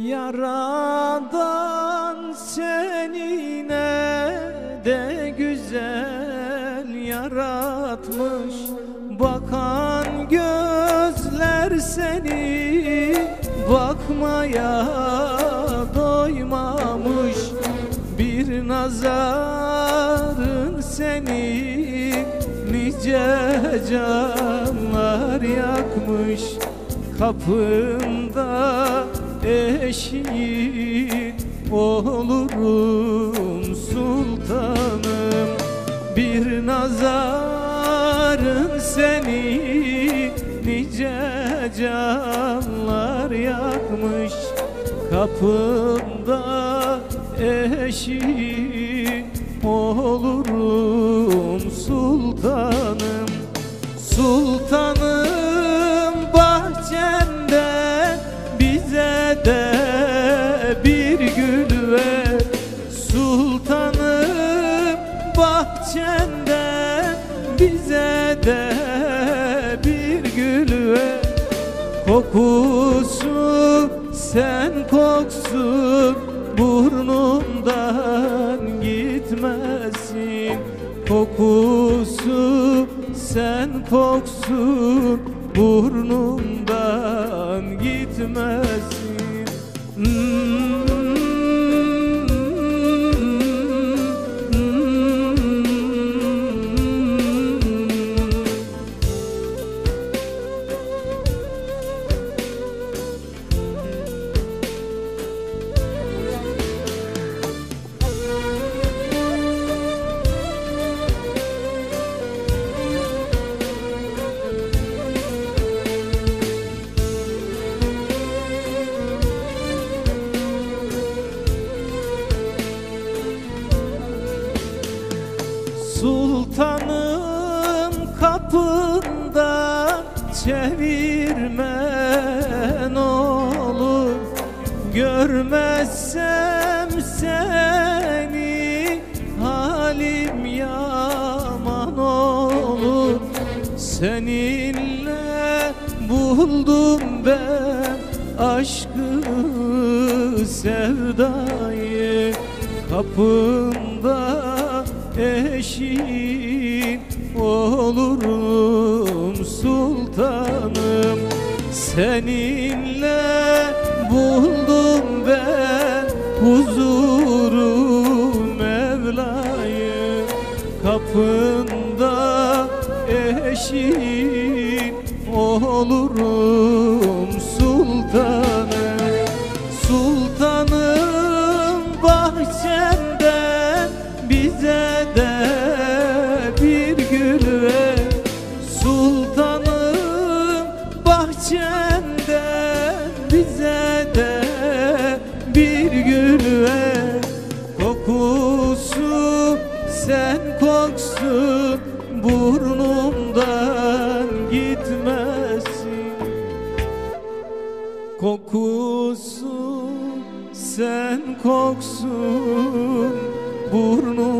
Yaradan seni ne de güzel yaratmış. Bakan gözler seni bakmaya doymamış. Bir nazarın seni nice canlar yakmış. Kapında eşiğin olurum sultanım. Bir nazarın seni nice canlar yakmış. Kapında eşiğin olurum sultanım. Sultanım bahçenden bize de bir gül ver Kokusu sen koksun burnumdan gitmesin. Kokusu sen koksun burnumdan gitmesin. Sultanım çevirmen olur. Görmezsem seni halim yaman olur. Seninle buldum ben aşkı sevdayı. Kapımda eşin olurum Seninle buldum ben huzuru Mevla'yı. Kapında eşin olurum sultanım Sultanım bahçenden bize de bir gül ver. Sultanım bahçenden sen koksun burnumdan gitmesin. Kokusu sen koksun burnumdan